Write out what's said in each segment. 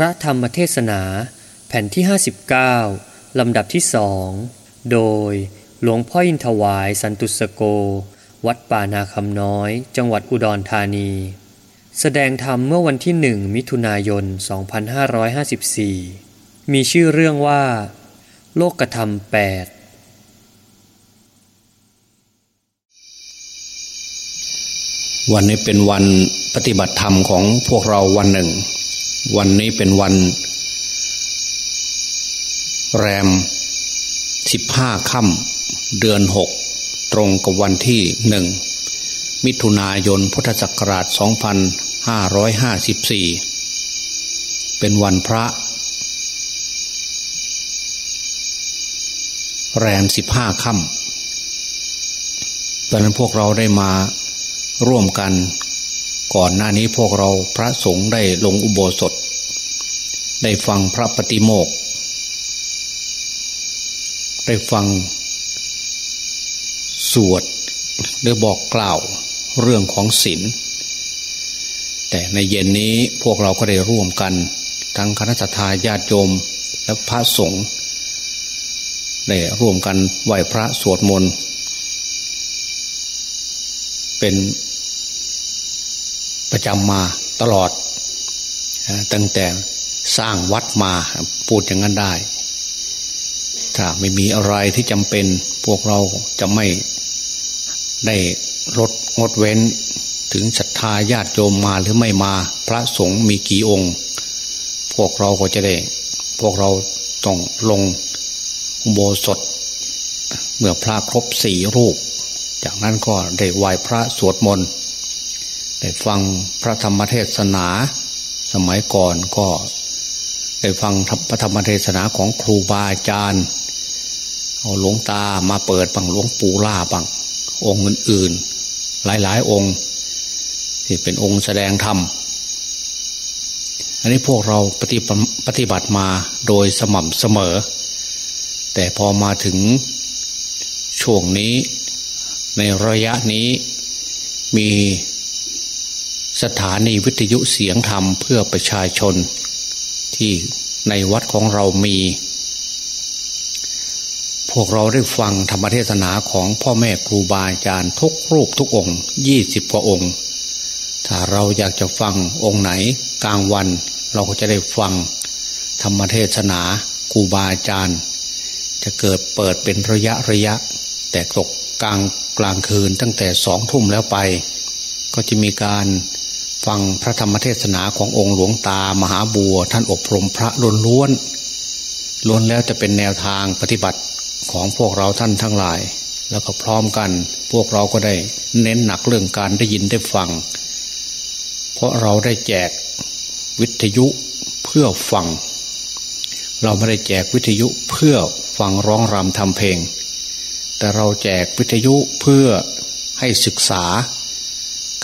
พระธรรมเทศนาแผ่นที่ 59 ลำดับที่สองโดยหลวงพ่ออินทวายสันตุสโก วัดป่านาคำน้อย จังหวัดอุดรธานี แสดงธรรมเมื่อวันที่หนึ่งมิถุนายน 2554 มีชื่อเรื่องว่า โลกธรรมแปดวันนี้เป็นวันปฏิบัติธรรมของพวกเราวันหนึ่ง วันนี้เป็นวัน แรมสิบห้าค่ำเดือนหกตรงกับวันที่หนึ่งมิถุนายนพุทธศักราชสองพันห้าร้อยห้าสิบสี่เป็นวันพระ แรมสิบห้าค่ำตอนนั้นพวกเราได้มาร่วมกัน ก่อนหน้านี้พวกเราพระสงฆ์ได้ลงอุโบสถ ได้ฟังพระปฏิโมกข์ได้ฟัง สวดได้บอกกล่าวเรื่องของศีลแต่ในเย็นนี้พวกเราก็ได้ร่วมกัน ทั้งคณะทาญาติโยมและพระสงฆ์ได้ร่วมกันไหว้พระสวดมนต์เป็นประจำมาตลอดตั้งแต่ สร้างวัดมาพูดอย่างนั้นได้ ถ้าไม่มีอะไรที่จำเป็นพวกเราจะไม่ได้ลดงดเว้น ถึงศรัทธาญาติโยมมาหรือไม่มา พระสงฆ์มีกี่องค์ พวกเราก็จะได้ พวกเราต้องลงโบสถเมื่อพระครบสี่รูป จากนั้นก็ได้ไหว้พระสวดมนต์ได้ฟังพระธรรมเทศนา สมัยก่อนก็ ได้ฟังพระธรรมเทศนาของครูบาอาจารย์เอาหลวงตามาเปิดบังหลวงปู่ล่าบังองค์อื่นๆหลายๆองค์ ที่เป็นองค์แสดงธรรมอันนี้พวกเราปฏิปฏิบัติมาโดยสม่ำเสมอ แต่พอมาถึงช่วงนี้ในระยะนี้มีสถานีวิทยุเสียงธรรมเพื่อประชาชน ที่ในวัดของเรามี พวกเราได้ฟังธรรมเทศนาของพ่อแม่ครูบาอาจารย์ทุกรูปทุกองค์ยี่สิบกว่าองค์ ถ้าเราอยากจะฟังองค์ไหนกลางวัน เราก็จะได้ฟังธรรมเทศนาครูบาอาจารย์ จะเกิดเปิดเป็นระยะระยะ แต่ตกกลางกลางคืนตั้งแต่สองทุ่มแล้วไป ก็จะมีการ ฟังพระธรรมเทศนาขององค์หลวงตามหาบัว ท่านอบรมพระล้วนล้วนล้วนแล้วจะเป็นแนวทางปฏิบัติของพวกเราท่านทั้งหลาย แล้วก็พร้อมกัน พวกเราก็ได้เน้นหนักเรื่องการได้ยินได้ฟัง เพราะเราได้แจกวิทยุเพื่อฟัง เราไม่ได้แจกวิทยุเพื่อฟังร้องรำทำเพลง แต่เราแจกวิทยุเพื่อให้ศึกษา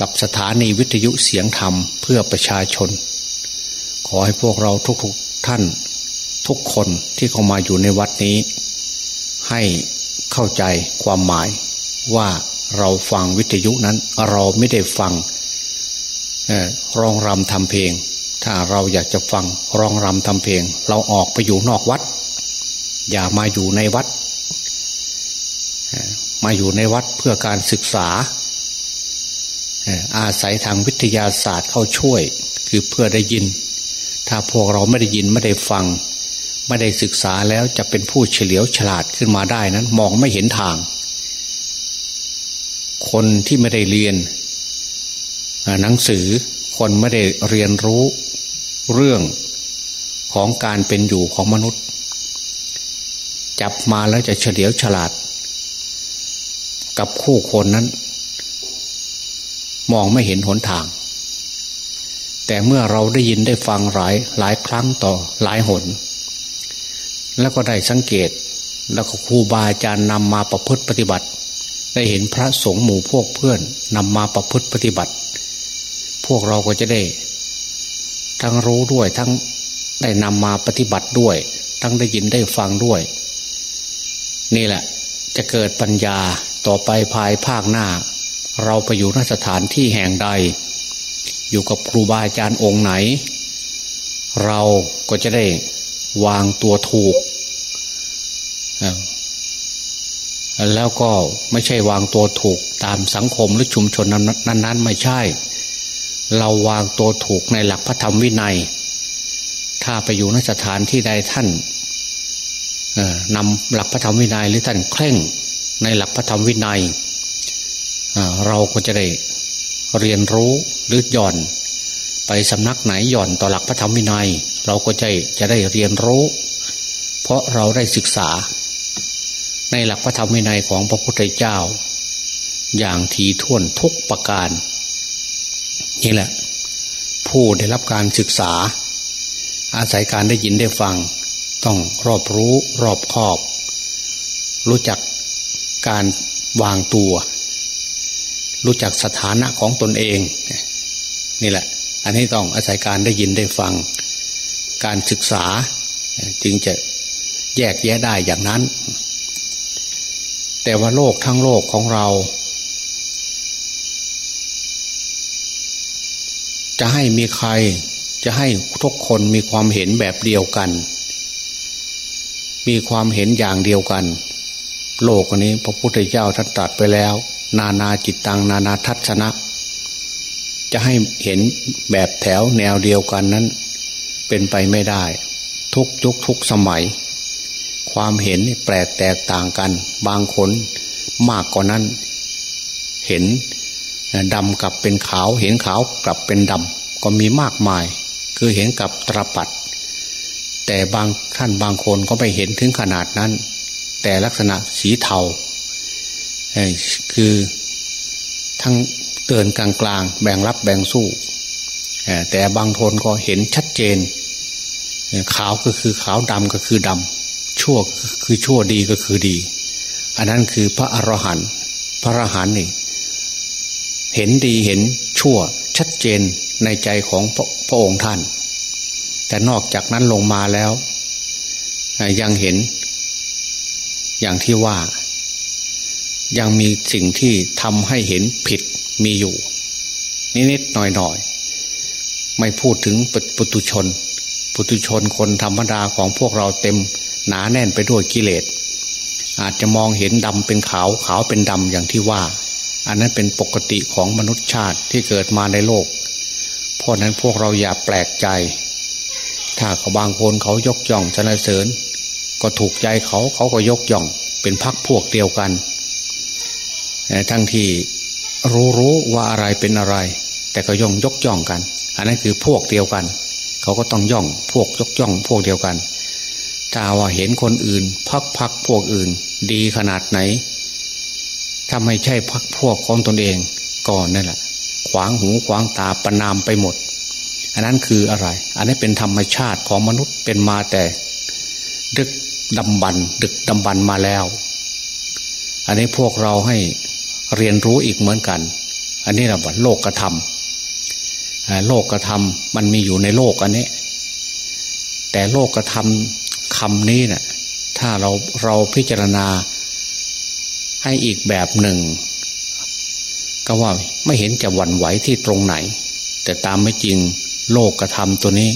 กับสถานีวิทยุเสียงธรรมเพื่อประชาชน ขอให้พวกเราทุกๆทท่านทุกคนที่เข้ามาอยู่ในวัดนี้ ให้เข้าใจความหมายว่าเราฟังวิทยุนั้นเราไม่ได้ฟังร้องรำทำเพลง ถ้าเราอยากจะฟังร้องรำทำเพลง เราออกไปอยู่นอกวัด อย่ามาอยู่ในวัด มาอยู่ในวัดเพื่อการศึกษา อาศัยทางวิทยาศาสตร์เข้าช่วย คือเพื่อได้ยิน ถ้าพวกเราไม่ได้ยินไม่ได้ฟัง ไม่ได้ศึกษาแล้วจะเป็นผู้เฉลียวฉลาดขึ้นมาได้นั้น มองไม่เห็นทาง คนที่ไม่ได้เรียนหนังสือคนไม่ได้เรียนรู้เรื่องของการเป็นอยู่ของมนุษย์ จับมาแล้วจะเฉลียวฉลาด กับคู่คนนั้น มองไม่เห็นหนทาง แต่เมื่อเราได้ยินได้ฟังหลายหลายครั้งต่อหลายหน แล้วก็ได้สังเกต แล้วก็ครูบาอาจารย์นำมาประพฤติปฏิบัติ ได้เห็นพระสงฆ์หมู่พวกเพื่อนนำมาประพฤติปฏิบัติ พวกเราก็จะได้ ทั้งรู้ด้วยทั้งได้นำมาปฏิบัติด้วย ทั้งได้ยินได้ฟังด้วย นี่แหละ จะเกิดปัญญาต่อไปภายภาคหน้า เราไปอยู่นสถานที่แห่งใด อยู่กับครูบาอาจารย์องค์ไหน เราก็จะได้วางตัวถูก แล้วก็ไม่ใช่วางตัวถูกตามสังคมหรือชุมชนนั้นๆไม่ใช่ เราวางตัวถูกในหลักพระธรรมวินัย ถ้าไปอยู่นสถานที่ใดท่านนำหลักพระธรรมวินัยหรือท่านเคร่งในหลักพระธรรมวินัย เราก็จะได้เรียนรู้หรือหย่อน ไปสำนักไหนหย่อนต่อหลักพระธรรมวินัย เราก็จะจะได้เรียนรู้ เพราะเราได้ศึกษา ในหลักพระธรรมวินัยของพระพุทธเจ้า อย่างทีท่วนทุกประการ นี่แหละ ผู้ได้รับการศึกษา อาศัยการได้ยินได้ฟัง ต้องรอบรู้รอบคอบ รู้จักการวางตัว รู้จักสถานะของตนเอง นี่แหละ อันนี้ต้องอาศัยการได้ยินได้ฟัง การศึกษาจึงจะแยกแยะได้อย่างนั้น แต่ว่าโลกทั้งโลกของเรา จะให้มีใครจะให้ทุกคนมีความเห็นแบบเดียวกัน มีความเห็นอย่างเดียวกัน โลกอันนี้พระพุทธเจ้าท่านตรัสไปแล้ว นานาจิตตังนานาทัศนะ จะให้เห็นแบบแถวแนวเดียวกันนั้น เป็นไปไม่ได้ ทุกยุคทุกสมัย ความเห็นแปลกแตกต่างกัน บางคนมากกว่านั้น เห็นดำกลับเป็นขาว เห็นขาวกลับเป็นดำก็มีมากมาย คือเห็นกับตรปัดแต่บางท่านบางคนก็ไม่เห็นถึงขนาดนั้น แต่ลักษณะสีเทา คือทั้งเตือนกลางกลางแบ่งรับแบ่งสู้ แต่บางคนก็เห็นชัดเจน ขาวก็คือขาวดำก็คือดำชั่วคือชั่วดีก็คือดี อันนั้นคือพระอรหันต์พระอรหันต์นี่เห็นดีเห็นชั่วชัดเจนในใจของพระพระองค์ท่าน แต่นอกจากนั้นลงมาแล้ว ยังเห็น อย่างที่ว่า ยังมีสิ่งที่ทำให้เห็นผิดมีอยู่ นิดๆหน่อยๆ ไม่พูดถึงปุตุชน ปุตุชนคนธรรมดาของพวกเราเต็มหนาแน่นไปด้วยกิเลส อาจจะมองเห็นดำเป็นขาวขาวเป็นดำอย่างที่ว่า อันนั้นเป็นปกติของมนุษยชาติที่เกิดมาในโลก เพราะนั้นพวกเราอย่าแปลกใจ ถ้าเขาบางคนเขายกย่องชนะเสริญ ก็ถูกใจเขาเขาก็ยกย่องเป็นพักพวกเดียวกัน ทั้งที่รู้รู้ว่าอะไรเป็นอะไร แต่ก็ย่องยกย่องกัน อันนั้นคือพวกเดียวกัน เขาก็ต้องย่องพวกยกย่อง พวกเดียวกัน ถ้าว่าเห็นคนอื่น พักพักพวกอื่น ดีขนาดไหนถ้าไม่ใช่พักพวกของตนเองก่อนนั่นแหละขวางหูขวางตาประนามไปหมด อันนั้นคืออะไร อันนี้เป็นธรรมชาติของมนุษย์เป็นมาแต่ ดึกดำบันดึกดำบันมาแล้ว อันนี้พวกเราให้ เรียนรู้อีกเหมือนกัน อันนี้เราบอกโลกกระทำโลกกระทำมันมีอยู่ในโลกอันนี้ แต่โลกกระทำคำนี้เนะ่ยถ้าเราเราพิจารณาให้อีกแบบหนึ่ง ก็ว่าไม่เห็นจะหวั่นไหวที่ตรงไหน แต่ตามไม่จริงโลกกระทำตัวนี้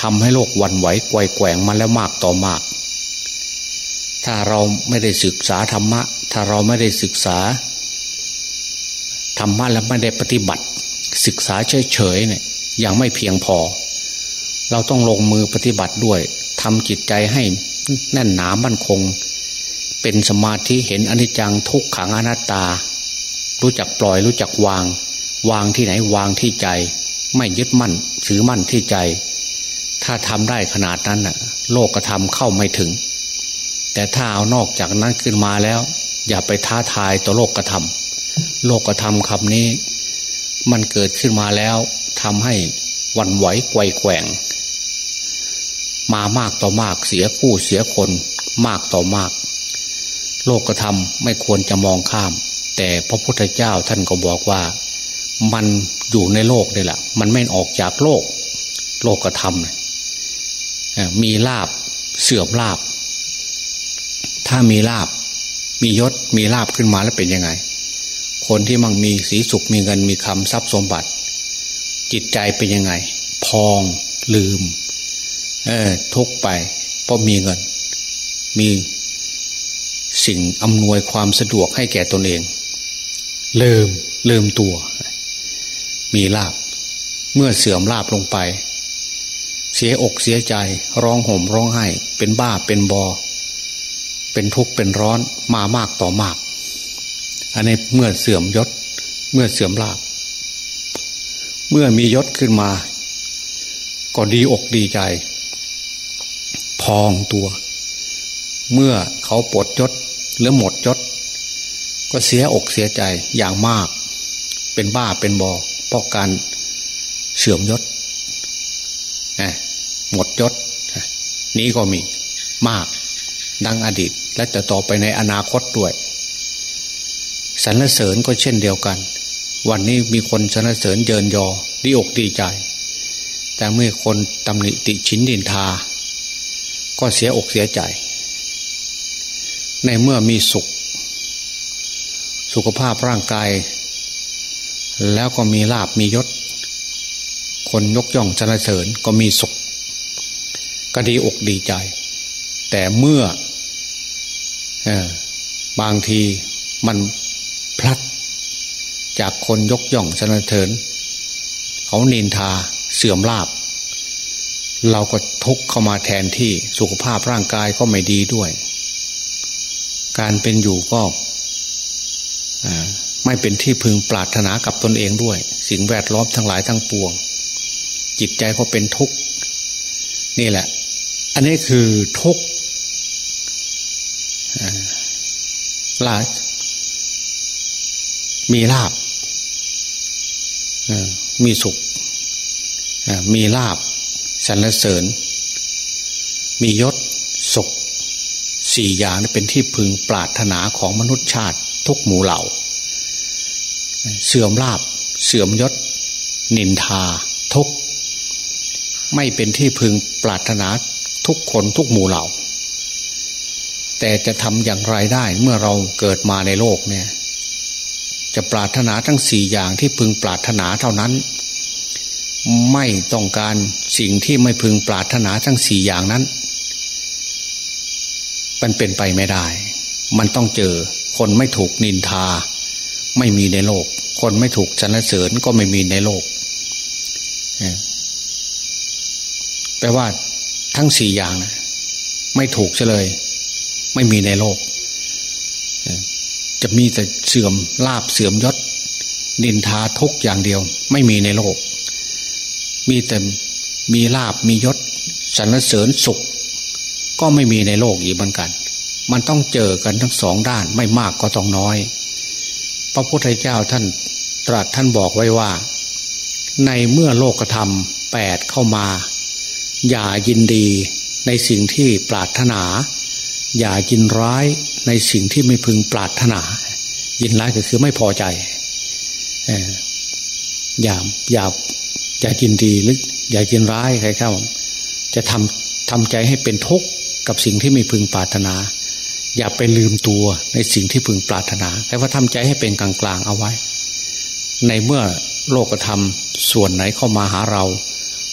ทำให้โลกวันไหวไกวแกว่งมาแล้วมากต่อมาก ถ้าเราไม่ได้ศึกษาธรรมะ ถ้าเราไม่ได้ศึกษา ธรรมะแล้วไม่ได้ปฏิบัติ ศึกษาเฉยๆเนี่ยยังไม่เพียงพอ เราต้องลงมือปฏิบัติด้วยทำจิตใจให้แน่นหนามั่นคง เป็นสมาธิเห็นอนิจจังทุกขังอนัตตา รู้จักปล่อยรู้จักวาง วางที่ไหนวางที่ใจ ไม่ยึดมั่นถือมั่นที่ใจ ถ้าทำได้ขนาดนั้นน่ะ โลกธรรมเข้าไม่ถึง แต่ถ้าเอานอกจากนั้นขึ้นมาแล้ว อย่าไปท้าทายต่อโลกกระทำ โลกกระทำคำนี้ มันเกิดขึ้นมาแล้วทำให้วันไหวไกวแกว่ง มามากต่อมากเสียคู่เสียคนมากต่อมาก โลกกระทำไม่ควรจะมองข้าม แต่พระพุทธเจ้าท่านก็บอกว่า มันอยู่ในโลกนี่แหละ มันไม่ออกจากโลก โลกกระทำมีลาบเสื่อมลาบ ถ้ามีลาบ มียศมีลาบขึ้นมาแล้วเป็นยังไง คนที่มั่งมีสีสุขมีเงินมีคำทรัพย์สมบัติ จิตใจเป็นยังไง พองลืม เออทุกไปเพราะมีเงิน มีสิ่งอำนวยความสะดวกให้แก่ตนเองลิมลิมตัว มีลาบ เมื่อเสื่อมลาบลงไป เสียอกเสียใจ ร้องห่มร้องไห้ เป็นบ้าเป็นบอ เป็นทุกข์เป็นร้อนมามากต่อมาก อันนี้เมื่อเสื่อมยศ เมื่อเสื่อมลาบ เมื่อมียศขึ้นมา ก็ดีอกดีใจ พองตัว เมื่อเขาปลดยศหรือหมดยศ ก็เสียอกเสียใจอย่างมาก เป็นบ้าเป็นบอเพราะการเสื่อมยศหมดยศนี้ก็มีมากดังอดีตและจะต่อไปในอนาคตด้วย สรรเสริญก็เช่นเดียวกัน วันนี้มีคนสรรเสริญเยินยอดีอกดีใจ แต่เมื่อคนตำหนิติชินดินทา ก็เสียอกเสียใจ ในเมื่อมีสุข สุขภาพร่างกาย แล้วก็มีลาบมียศ คนยกย่องสรรเสริญก็มีสุข ก็ดีอกดีใจ แต่เมื่อบางทีมัน พลัด จากคนยกย่องสนเสริญเขานินทาเสื่อมลาบ เราก็ทุกเข้ามาแทนที่สุขภาพร่างกายก็ไม่ดีด้วย การเป็นอยู่ก็ไม่เป็นที่พึงปรารถนากับตนเองด้วย สิ่งแวดล้อมทั้งหลายทั้งปวง จิตใจก็เป็นทุกข์ นี่แหละ อันนี้คือทุกข์ลา มีลาบมีสุขมีลาบสรรเสริญ มียศสุขสี่อย่างนี้เป็นที่พึงปรารถนาของมนุษย์ชาติทุกหมู่เหล่า เสื่อมลาบ เสื่อมยศ นินทา ทุกไม่เป็นที่พึงปรารถนาทุกคนทุกหมู่เหล่า แต่จะทำอย่างไรได้เมื่อเราเกิดมาในโลกเนี่ย จะปรารถนาทั้งสี่อย่างที่พึงปรารถนาเท่านั้น ไม่ต้องการสิ่งที่ไม่พึงปรารถนาทั้งสี่อย่างนั้น มันเป็นไปไม่ได้ มันต้องเจอคนไม่ถูกนินทา ไม่มีในโลก คนไม่ถูกสรรเสริญก็ไม่มีในโลกแปลว่าทั้งสี่อย่างนะไม่ถูกเลย ไม่มีในโลก จะมีแต่เสื่อมลาบเสื่อมยศนินทาทุกอย่างเดียว ไม่มีในโลก มีแต่มีลาบมียศสรรเสริญสุข ก็ไม่มีในโลกอีกเหมือนกัน มันต้องเจอกันทั้งสองด้านไม่มากก็ต้องน้อย พระพุทธเจ้าท่านตรัสท่านบอกไว้ว่า ในเมื่อโลกธรรมแปดเข้ามา อย่ายินดีในสิ่งที่ปรารถนา อย่ายินร้าย ในสิ่งที่ไม่พึงปรารถนา ยินร้ายก็คือไม่พอใจอย่าอย่าอย่ายินดีหรืออย่ายินร้ายใครเข้าจะทำทำใจให้เป็นทุกข์กับสิ่งที่ไม่พึงปรารถนา อย่าไปลืมตัวในสิ่งที่พึงปรารถนาแต่ว่าทำใจให้เป็นกลางๆเอาไว้ ในเมื่อโลกธรรมส่วนไหนเข้ามาหาเรา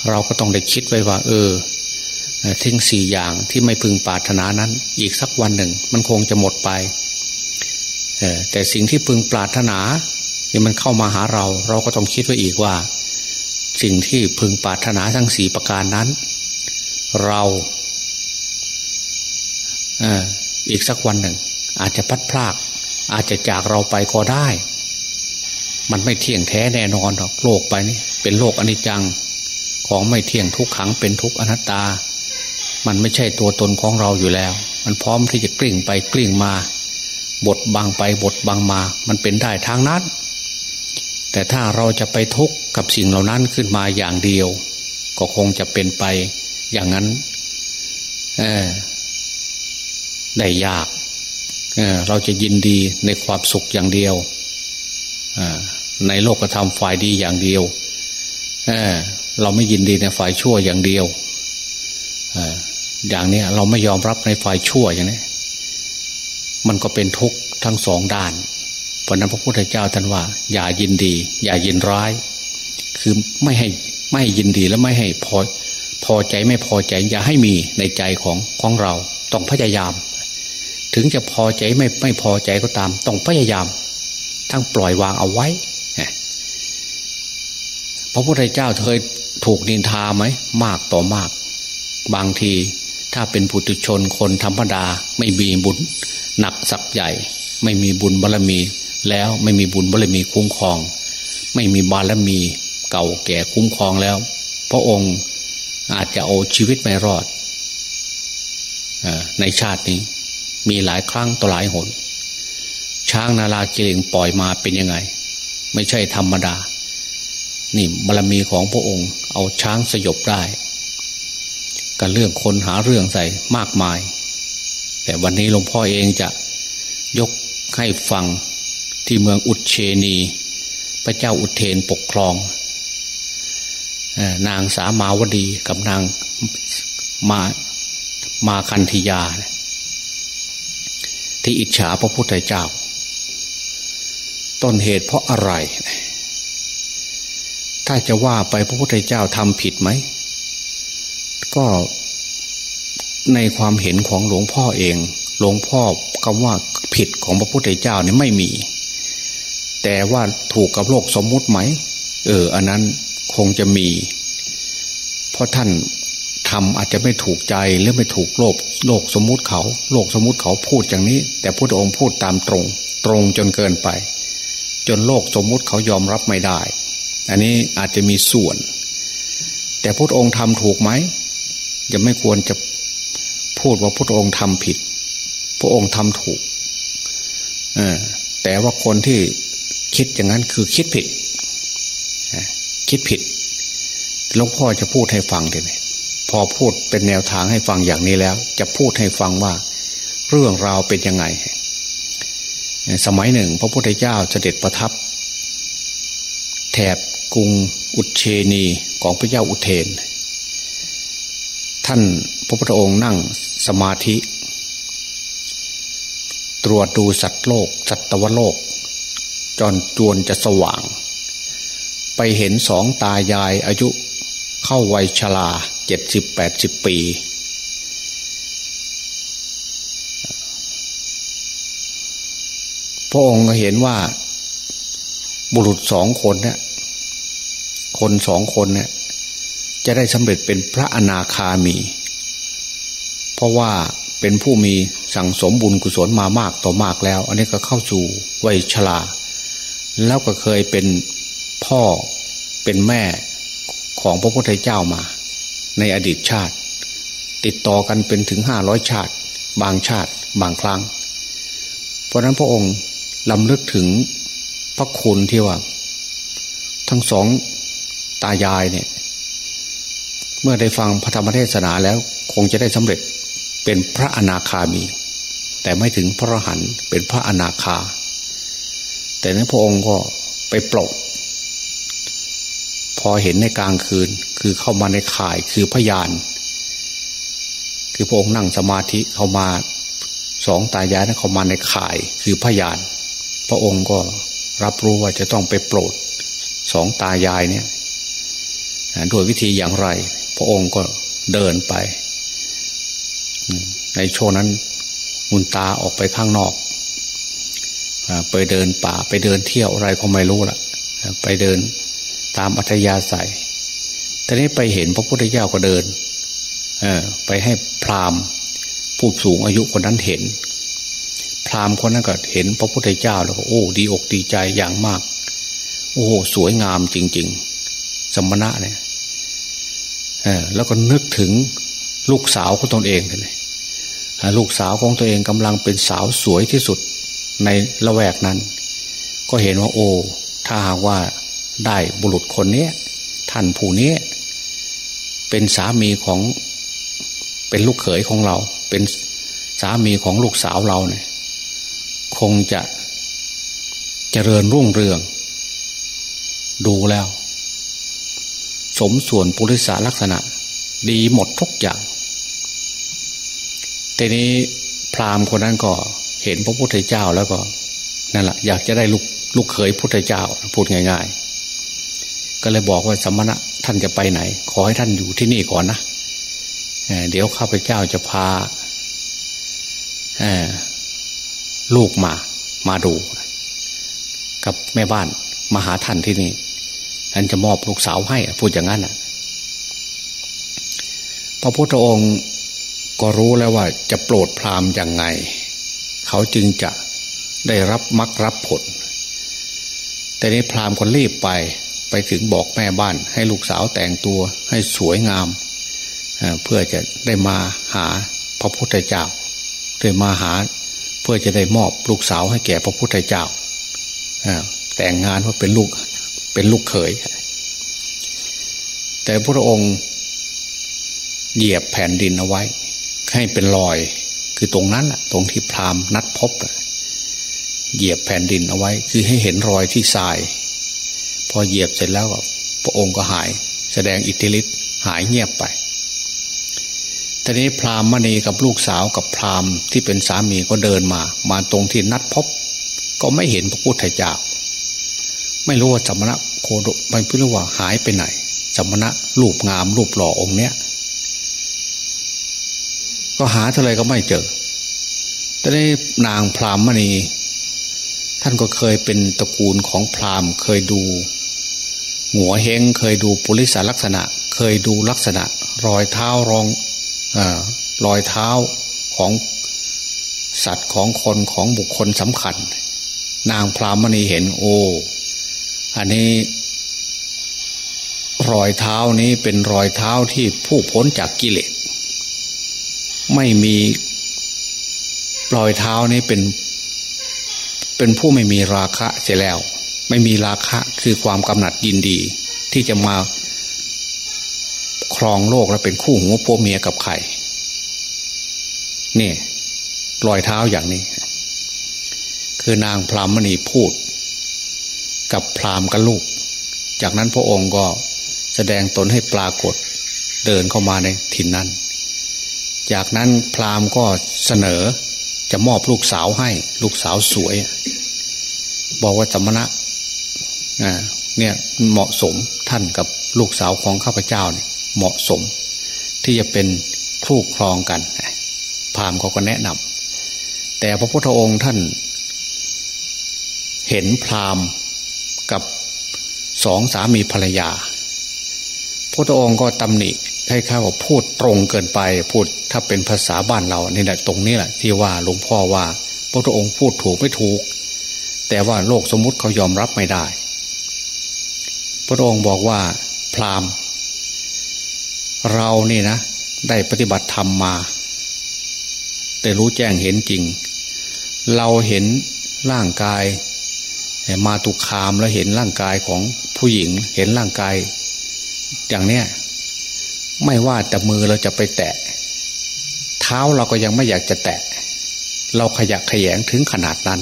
เราก็ต้องได้คิดไว้ว่า เออ ทิ้งสี่อย่างที่ไม่พึงปรารถนานั้น อีกสักวันหนึ่ง มันคงจะหมดไปแต่สิ่งที่พึงปรารถนาเนี่ยมันเข้ามาหาเรา เราก็ต้องคิดไว้อีกว่า สิ่งที่พึงปรารถนาทั้งสี่ประการนั้น เราอีกสักวันหนึ่ง อาจจะพัดพลาก อาจจะจากเราไปก็ได้ มันไม่เที่ยงแท้แน่นอนหรอกโลกไปนี่เป็นโลกอนิจจัง ของไม่เที่ยงทุกขังเป็นทุกอนัตตา มันไม่ใช่ตัวตนของเราอยู่แล้ว มันพร้อมที่จะกลิ้งไปกลิ้งมา บทบังไปบทบังมา มันเป็นได้ทางนั้น แต่ถ้าเราจะไปทุกข์กับสิ่งเหล่านั้นขึ้นมาอย่างเดียว ก็คงจะเป็นไปอย่างนั้นได้ยากเเราจะยินดีในความสุขอย่างเดียวในโลกธรรมฝ่ายดีอย่างเดียวเเราไม่ยินดีในฝ่ายชั่วอย่างเดียว อย่างนี้เราไม่ยอมรับในฝ่ายชั่วอย่างนี้มันก็เป็นทุกข์ทั้งสองด้านเพราะนั้นพระพุทธเจ้าท่านว่า อย่ายินดี อย่ายินร้าย คือไม่ให้ไม่ยินดีและไม่ให้พอพอใจไม่พอใจ อย่าให้มีในใจของของเรา ต้องพยายาม ถึงจะพอใจไม่ไม่พอใจก็ตาม ต้องพยายาม ทั้งปล่อยวางเอาไว้พระพุทธเจ้าเคยถูกนินทาไหมมากต่อมาก บางที ถ้าเป็นปุถุชนคนธรรมดาไม่มีบุญหนักสักใหญ่ ไม่มีบุญบารรมี แล้วไม่มีบุญบารรมีคุ้มครอง ไม่มีบารรมีเก่าแก่คุ้มครองแล้ว พระองค์อาจจะเอาชีวิตไม่รอดในชาตินี้ มีหลายครั้งต่อหลายหน ช้างนาลาเกลงปล่อยมาเป็นยังไง ไม่ใช่ธรรมดา นี่บารรมีของพระองค์ เอาช้างสยบได้ กันเรื่องคนหาเรื่องใส่มากมาย แต่วันนี้หลวงพ่อเองจะยกให้ฟังที่เมืองอุเชนี พระเจ้าอุเทนปกครอง นางสามาวดีกับนางมามาคันธยา ที่อิจฉาพระพุทธเจ้า ต้นเหตุเพราะอะไร ถ้าจะว่าไปพระพุทธเจ้าทำผิดไหม ก็ในความเห็นของหลวงพ่อเอง หลวงพ่อคำว่าผิดของพระพุทธเจ้าเนี่ยไม่มี แต่ว่าถูกกับโลกสมมุติไหม เออ อันนั้นคงจะมี เพราะท่านทำอาจจะไม่ถูกใจหรือไม่ถูกโลกโลกสมมุติเขา โลกสมมุติเขาพูดอย่างนี้ แต่พระองค์พูดตามตรง ตรงจนเกินไป จนโลกสมมุติเขายอมรับไม่ได้ อันนี้อาจจะมีส่วน แต่พระองค์ทำถูกไหม ยังไม่ควรจะพูดว่าพระองค์ทำผิด พระองค์ทำถูกแต่ว่าคนที่คิดอย่างนั้นคือคิดผิดคิดผิดหลวงพ่อจะพูดให้ฟังเลยพอพูดเป็นแนวทางให้ฟังอย่างนี้แล้ว จะพูดให้ฟังว่า เรื่องราวเป็นยังไง สมัยหนึ่ง พระพุทธเจ้าเสด็จประทับ แถบกรุงอุเชนีของพระเจ้าอุเทน ท่านพระพุทธองค์นั่งสมาธิ ตรวจดูสัตว์โลกสัตวโลก จนจวนจะสว่าง ไปเห็นสองตายายอายุเข้าวัยชราเจ็ดสิบแปดสิบปี พระองค์ก็เห็นว่าบุรุษสองคนเนี่ยคนสองคนเนี่ย จะได้สำเร็จเป็นพระอนาคามี เพราะว่าเป็นผู้มีสั่งสมบุญกุศลมามากต่อมากแล้ว อันนี้ก็เข้าสู่วัยชรา แล้วก็เคยเป็นพ่อเป็นแม่ของพระพุทธเจ้ามา ในอดีตชาติ ติดต่อกันเป็นถึงห้าร้อยชาติ บางชาติ บางครั้ง เพราะนั้นพระองค์ลำลึกถึงพระคุณที่ว่า ทั้งสองตายายเนี่ย เมื่อได้ฟังพระธรรมเทศนาแล้วคงจะได้สำเร็จเป็นพระอนาคามี แต่ไม่ถึงพระอรหันต์เป็นพระอนาคา แต่นั้นพระองค์ก็ไปปลดพอเห็นในกลางคืนคือเข้ามาในข่ายคือพยาน คือพระองค์นั่งสมาธิเข้ามาสองตายายนั้นเข้ามาในข่ายคือพยาน พระองค์ก็รับรู้ว่าจะต้องไปโปรดสองตายายเนี่ยโดยวิธีอย่างไร พระองค์ก็เดินไป ในโชว์นั้นมุนตาออกไปข้างนอกไปเดินป่าไปเดินเที่ยวอะไรก็ไม่รู้ล่ะไปเดินตามอัธยาศัยตอนนี้ไปเห็นพระพุทธเจ้าก็เดินไปให้พราหมณ์ผู้สูงอายุคนนั้นเห็น พราหมณ์คนนั้นก็เห็นพระพุทธเจ้าแล้วก็โอ้ ดีอกดีใจอย่างมาก โอ้สวยงามจริง ๆ สมณะเนี่ย แล้วก็นึกถึงลูกสาวของตนเองเลยลูกสาวของตัวเองกำลังเป็นสาวสวยที่สุดในละแวกนั้น ก็เห็นว่าโอ้ถ้าหากว่าได้บุรุษคนนี้ท่านผู้นี้เป็นสามีของเป็นลูกเขยของเรา เป็นสามีของลูกสาวเราเนี่ย คงจะเจริญรุ่งเรือง ดูแล้ว สมส่วนปุริสาลักษณะ ดีหมดทุกอย่างทีนี้พราหมณ์คนนั้นก็เห็นพระพุทธเจ้าแล้วก็นั่นแหละอยากจะได้ลูกลูกเขยพุทธเจ้าพูดง่าย ๆ ก็เลยบอกว่าสมณะท่านจะไปไหน ขอให้ท่านอยู่ที่นี่ก่อนนะเดี๋ยวข้าพเจ้าจะพาลูกมามาดู กับแม่บ้านมาหาท่านที่นี่ ท่านจะมอบลูกสาวให้พูดอย่างนั้นพระพุทธองค์ก็รู้แล้วว่าจะโปรดพราหมณ์ยังไง เขาจึงจะได้รับมรรครับผล แต่นี้พราหมณ์ก็รีบไปไปถึงบอกแม่บ้าน ให้ลูกสาวแต่งตัวให้สวยงาม เพื่อจะได้มาหาพระพุทธเจ้าได้มาหาเพื่อจะได้มอบลูกสาวให้แก่พระพุทธเจ้าแต่งงานว่าเป็นลูก เป็นลูกเขย แต่พระองค์เหยียบแผ่นดินเอาไว้ ให้เป็นรอย คือตรงนั้นตรงที่พรามนัดพบเหยียบแผ่นดินเอาไว้ คือให้เห็นรอยที่ทราย พอเหยียบเสร็จแล้วพระองค์ก็หาย แสดงอิทธิฤทธิ์หายเงียบไปทีนี้พราหมณีกับลูกสาวกับพราหมณ์ที่เป็นสามีก็เดินมา มาตรงที่นัดพบ ก็ไม่เห็นพระพุทธเจ้า ไม่รู้ว่าสมณะโคดมไม่รู้ว่าหายไปไหนสมณะรูปงามรูปหล่อองค์เนี้ยก็หาเท่าไรก็ไม่เจอ แต่ได้นางพราหมณี ท่านก็เคยเป็นตระกูลของพรามเคยดูหัวเฮงเคยดูปุริสลักษณะ เคยดูลักษณะ รอยเท้ารองอรอยเท้าของสัตว์ของคนของบุคคลสำคัญ นางพรามณีเห็นโอ้ อันนี้ รอยเท้านี้เป็นรอยเท้าที่ผู้พ้นจากกิเลสไม่มีรอยเท้านี้เป็น เป็นผู้ไม่มีราคะเสียแล้ว ไม่มีราคะคือความกำหนัดยินดี ที่จะมาครองโลกและเป็นคู่หัวผัวเมียกับใครนี่รอยเท้าอย่างนี้ คือนางพรามณีพูด กับพราหมณ์กับลูก จากนั้นพระองค์ก็แสดงตนให้ปรากฏเดินเข้ามาในถิ่นนั้น จากนั้นพราหมณ์ก็เสนอจะมอบลูกสาวให้ลูกสาวสวย บอกว่าสมณะเนี่ยเหมาะสมท่านกับลูกสาวของข้าพเจ้าเนี่ยเหมาะสม ที่จะเป็นคู่ครองกันพราหมณ์เขาก็แนะนำแต่พระพุทธองค์ท่าน เห็นพราหมณ์ กับสองสามีภรรยาพระองค์ก็ตำหนิให้ข้าว่าพูดตรงเกินไป พูดถ้าเป็นภาษาบ้านเรานี่แหละตรงนี้แหละที่ว่าหลวงพ่อว่าพระองค์พูดถูกไม่ถูก แต่ว่าโลกสมมุติเขายอมรับไม่ได้ พระองค์บอกว่าพราหมณ์ เรานี่นะ ได้ปฏิบัติธรรมมา แต่รู้แจ้งเห็นจริง เราเห็นร่างกาย มาตุคามแล้วเห็นร่างกายของผู้หญิง เห็นร่างกาย อย่างเนี้ยไม่ว่าแต่มือเราจะไปแตะ เท้าเราก็ยังไม่อยากจะแตะ เราขยักขยงถึงขนาดนั้น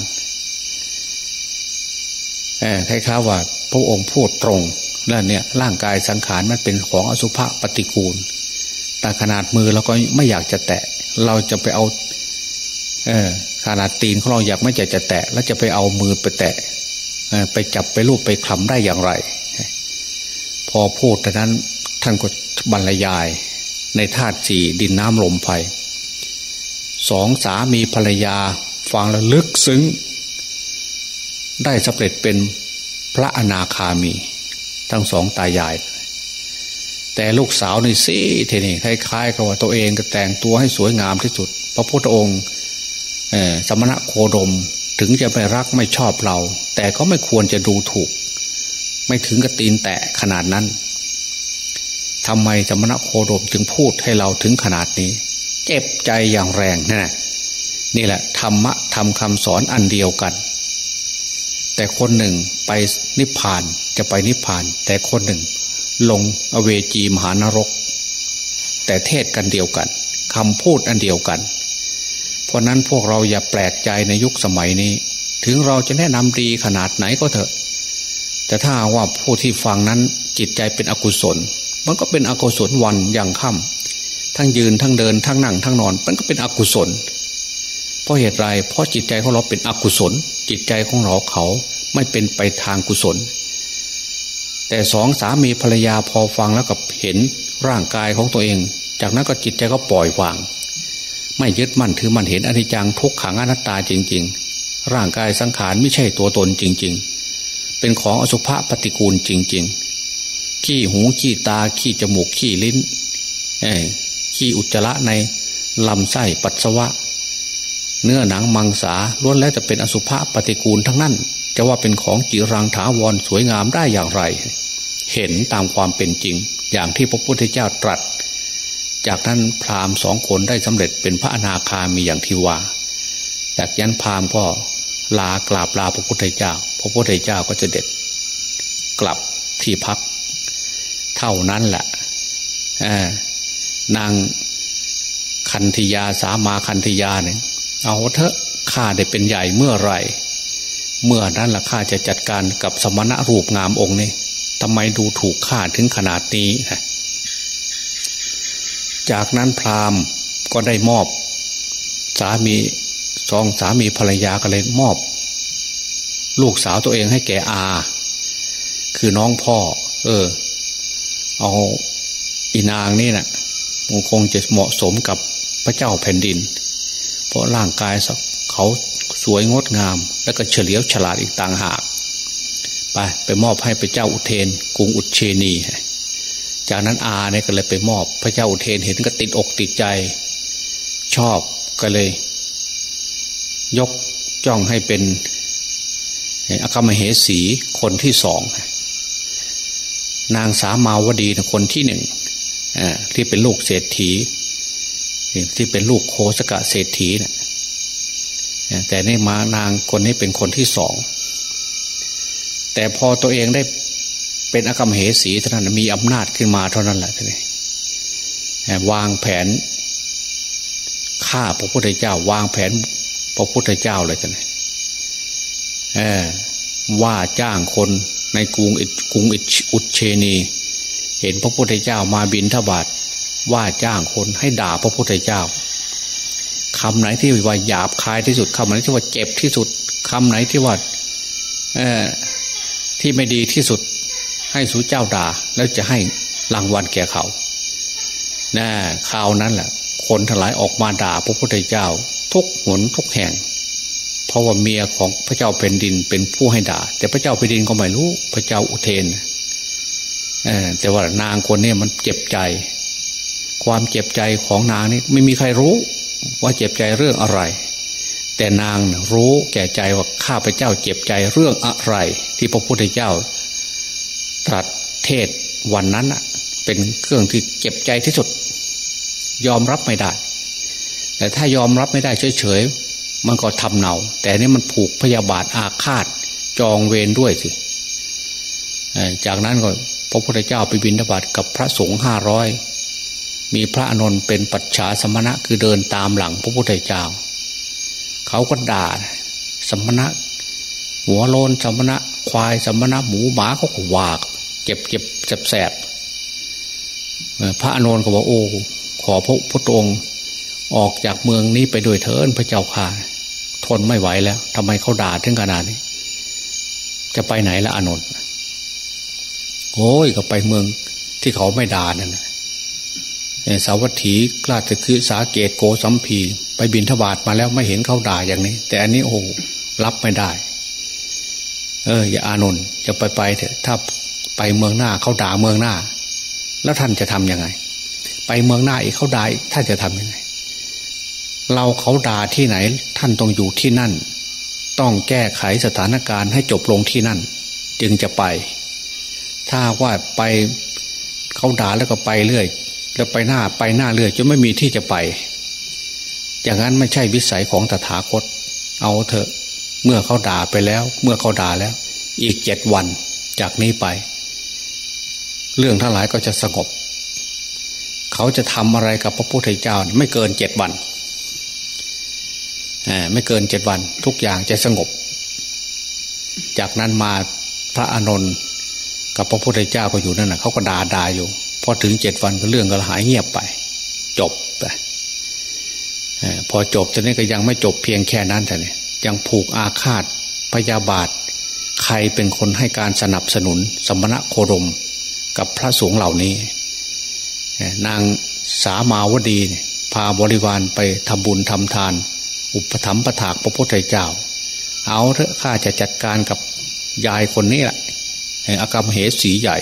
เออคล้ายๆว่า พระองค์พูดตรงแล้วเนี่ยร่างกายสังขารมันเป็นของอสุภะปฏิกูล แต่ขนาดมือเราก็ไม่อยากจะแตะ เราจะไปเอา เออขนาดตีนของเราอยากไม่อยากจะแตะ แล้วจะไปเอามือไปแตะ ไปจับไปรูปไปคลำได้อย่างไร พอพูดแต่นั้นท่านก็บรรยาย ในธาตุสี่ดินน้ำลมไฟสองสามีภรรยาฟังแล้วลึกซึ้ง ได้สำเร็จเป็นพระอนาคามี ทั้งสองตายาย แต่ลูกสาวในสิเทนี่คล้ายๆกับว่าตัวเองก็แต่งตัวให้สวยงามที่สุด พระพุทธองค์สมณะโคดม ถึงจะไม่รักไม่ชอบเรา แต่ก็ไม่ควรจะดูถูก ไม่ถึงกับตีนแตะขนาดนั้นทำไมสมณะโคดมจึงพูดให้เราถึงขนาดนี้ เจ็บใจอย่างแรงนะนี่แหละธรรมะทำคำสอนอันเดียวกัน แต่คนหนึ่งไปนิพพานจะไปนิพพาน แต่คนหนึ่ง ลงอเวจีมหานรก แต่เทศกันเดียวกันคำพูดอันเดียวกัน ราะนั้นพวกเราอย่าแปลกใจในยุคสมัยนี้ ถึงเราจะแนะนำดีขนาดไหนก็เถอะ แต่ถ้าว่าผู้ที่ฟังนั้นจิตใจเป็นอกุศล มันก็เป็นอกุศลวันอย่างค่ำทั้งยืนทั้งเดินทั้งนั่งทั้งนอน มันก็เป็นอกุศล เพราะเหตุไรเพราะจิตใจของเราเป็นอกุศล จิตใจของเราเขาไม่เป็นไปทางกุศล แต่สองสามีภรรยาพอฟังแล้วกับเห็นร่างกายของตัวเอง จากนั้นก็จิตใจก็ปล่อยวาง ไม่ยึดมั่นถือมันเห็นอนิจจังทุกขังอนัตตาจริง ๆ ร่างกายสังขารไม่ใช่ตัวตนจริง ๆ เป็นของอสุภะปฏิกูลจริง ๆ ขี้หูขี้ตาขี้จมูกขี้ลิ้นขี้อุจจาระในลำไส้ปัสสาวะ เนื้อหนังมังสาล้วนแล้วจะเป็นอสุภะปฏิกูลทั้งนั้น จะว่าเป็นของจีรังถาวรสวยงามได้อย่างไร เห็นตามความเป็นจริง อย่างที่พระพุทธเจ้าตรัส จากนั้นพราหมณ์สองคนได้สำเร็จเป็นพระอนาคามีอย่างที่ว่า จากยันพราหมณ์ก็ลากราบลาพระพุทธเจ้า พระพุทธเจ้าก็จะเด็ดกลับที่พัก เท่านั้นแหละนางคันธยาสามาคันธยาเนี่ยเอาเถอะข้าได้เป็นใหญ่เมื่อไรเมื่อนั้นละข้าจะจัดการกับสมณะรูปงามองค์นี้ทำไมดูถูกข้าถึงขนาดนี้ จากนั้นพราหมณ์ก็ได้มอบ สามีสองสามีภรรยาก็เลยมอบ ลูกสาวตัวเองให้แก่อา คือน้องพ่อ เออ เอาอีนางนี่นะ่ะคงจะเหมาะสมกับพระเจ้าแผ่นดิน เพราะร่างกายเขาสวยงดงาม แล้วก็เฉลียวฉลาดอีกต่างหาก ไปไปมอบให้พระเจ้าอุเทนกรุงอุเชนี จากนั้นอาเนี่ยก็เลยไปมอบ พระเจ้าอุเทนเห็นก็ติดอกติดใจ ชอบก็เลย ยกจ้องให้เป็นอากามเหสีคนที่สอง นางสามาวดีคนที่หนึ่งที่เป็นลูกเศรษฐี ที่เป็นลูกโคสกะเศรษฐีนะแต่นี่มานางคนนี้เป็นคนที่สอง แต่พอตัวเองได้ เป็นอกรรมเหสีเท่านั้นมีอำนาจขึ้นมาเท่านั้นแหละท่านี้วางแผนฆ่าพระพุทธเจ้า วางแผนพระพุทธเจ้าเลยท่านี้ว่าจ้างคนในกรุงกรุงอุเชนี เห็นพระพุทธเจ้ามาบินทบาทว่าจ้างคนให้ด่าพระพุทธเจ้าคำไหนที่ว่าหยาบคายที่สุดคำไหนที่ว่าเจ็บที่สุดคำไหนที่ว่าเออที่ไม่ดีที่สุด ให้สู่เจ้าด่า แล้วจะให้รางวัลแก่เขานะข่าวนั้นแหละคนทั้งหลายออกมาด่าพระพุทธเจ้า ทุกหนทุกแห่ง เพราะว่าเมียของพระเจ้าแผ่นดินเป็นผู้ให้ด่า แต่พระเจ้าแผ่นดินก็ไม่รู้พระเจ้าอุเทนแต่ว่านางคนนี้มันเจ็บใจ ความเจ็บใจของนางนี่ไม่มีใครรู้ ว่าเจ็บใจเรื่องอะไร แต่นางรู้แก่ใจว่าข้าพเจ้าเจ็บใจเรื่องอะไร ที่พระพุทธเจ้า ตรัสเทศวันนั้นเป็นเครื่องที่เจ็บใจที่สุด ยอมรับไม่ได้ แต่ถ้ายอมรับไม่ได้เฉยๆมันก็ทำเนา แต่นี่มันผูกพยาบาทอาฆาตจองเวรด้วยสิจากนั้นก็พระพุทธเจ้าไปบินทบาทกับพระสงฆ์ห้าร้อยมีพระอนนท์เป็นปัจฉาสมณะคือเดินตามหลังพระพุทธเจ้า เขาก็ด่าสมณะ หัวโลนสมณะ ควายสมณะหมูหมาเขาก็วาก เจ็บเจ็บแสบแสบพระอนนท์ก็บอกโอ้ขอพระพุทธองค์ออกจากเมืองนี้ไปโดยเถินพระเจ้าค่ะทนไม่ไหวแล้วทำไมเขาด่าถึงขนาดนี้ จะไปไหนละอนนท์โอ้ยก็ไปเมืองที่เขาไม่ด่านั่นสาวัตถีกล้าจะคือสาเกตโกสัมพีไปบินทบาทมาแล้วไม่เห็นเขาด่าอย่างนี้ แต่อันนี้โอ้รับไม่ได้ เออ อย่าอานนท์จะไปไปเถอะถ้า ไปเมืองหน้าเขาด่าเมืองหน้า แล้วท่านจะทํำยังไง ไปเมืองหน้าอีกเขาด่าท่านจะทํำยังไง เราเขาด่าที่ไหน ท่านต้องอยู่ที่นั่น ต้องแก้ไขสถานการณ์ให้จบลงที่นั่น จึงจะไป ถ้าว่าไปเขาด่าแล้วก็ไปเรื่อย แล้วไปหน้าไปหน้าเรื่อยจนไม่มีที่จะไป อย่างนั้นไม่ใช่วิสัยของตถาคต เอาเถอะเมื่อเขาด่าไปแล้ว เมื่อเขาด่าแล้ว อีกเจ็ดวันจากนี้ไป เรื่องทั้งหลายก็จะสงบ เขาจะทำอะไรกับพระพุทธเจ้าไม่เกินเจ็ดวันไม่เกินเจ็ดวัน ทุกอย่างจะสงบ จากนั้นมาพระอานนท์กับพระพุทธเจ้าก็อยู่นั่นนะเขาก็ด่าด่าอยู่พอถึงเจ็ดวันก็เรื่องก็หายเงียบไป จบไปพอจบตอนนี้ก็ยังไม่จบเพียงแค่นั้นแต่เนี่ยยังผูกอาฆาตพยาบาท ใครเป็นคนให้การสนับสนุน สมณะโคดม กับพระสงฆ์เหล่านี้ นางสามาวดีพาบริวารไปทำบุญทำทาน อุปถัมภ์ประถากพระพุทธเจ้า เอาเถอะข้าจะจัดการกับยายคนนี้แหละอากรรมเหสีใหญ่